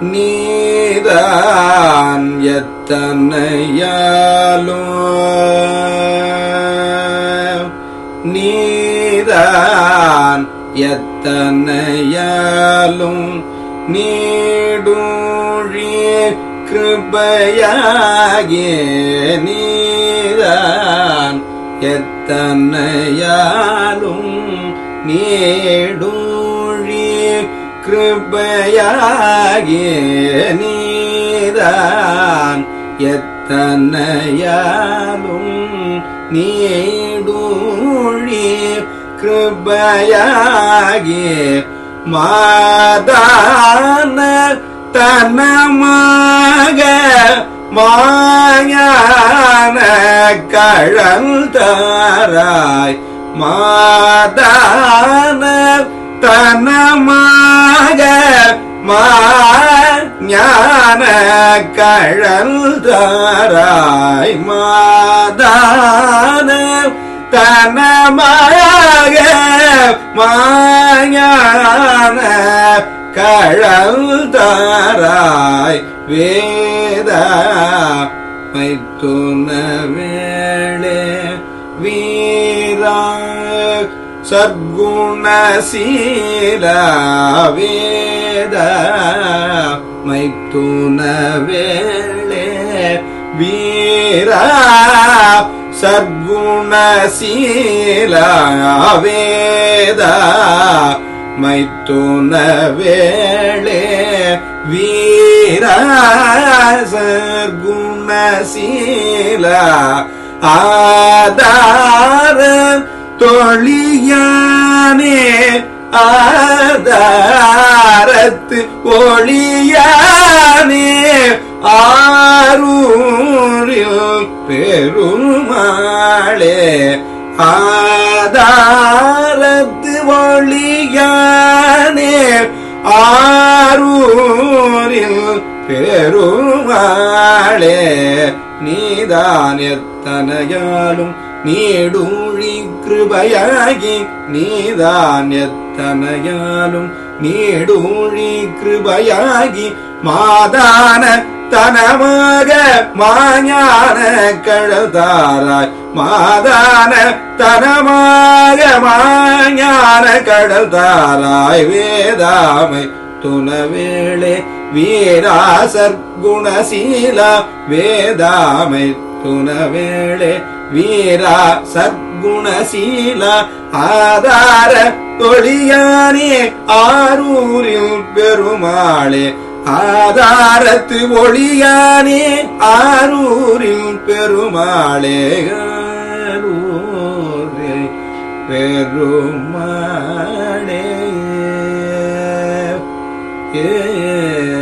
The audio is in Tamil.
நீதான் எத்தனையாலும். நீதான் எத்தனையாலும். நீடூழி கிருபையாகே நீதான் எத்தனையாலும். நீடும் கிருபையாகிய நீதான். எத்தனையாலும் நீடூழி கிருபையாகிய மாதான தனமாக மாயான கழந்தாராய் மாதான தனமாக ஞான கழந்தாராய் மாதான தனமாக மாயான கழந்தாராய் வேத மைத்துனவே சர்க்குணசீல வேத வீரா சர்க்குணசீல வேத வீரா வேளே வீர சர்க்குணசீல ஆதார தொழியானே ஆதாரத்து ஒளியானே ஆரூரில் பெருமாளே ஆதாரத்து ஒளியானே ஆரூரில் பெருமாளே நீதான் எத்தனையாலும் நீடூழி கிருபையாகி நீதான் எத்தனையாலும் நீடூழி கிருபையாகி மாதான தனமாக மாஞான கழல்தாராய் மாதான தனமாக மாஞான கடல்தாராய் வேதாமை துணவேளே வீராசர் குணசீலா வேதாமை துணவேளே வீரா சர்க்குணசீல ஆதார தொழியானே ஆரூரில் பெருமாளே. ஆதாரத்து ஒளியானே ஆரூரில் பெருமாளே. ஆரூரில் பெருமாளே. ஏ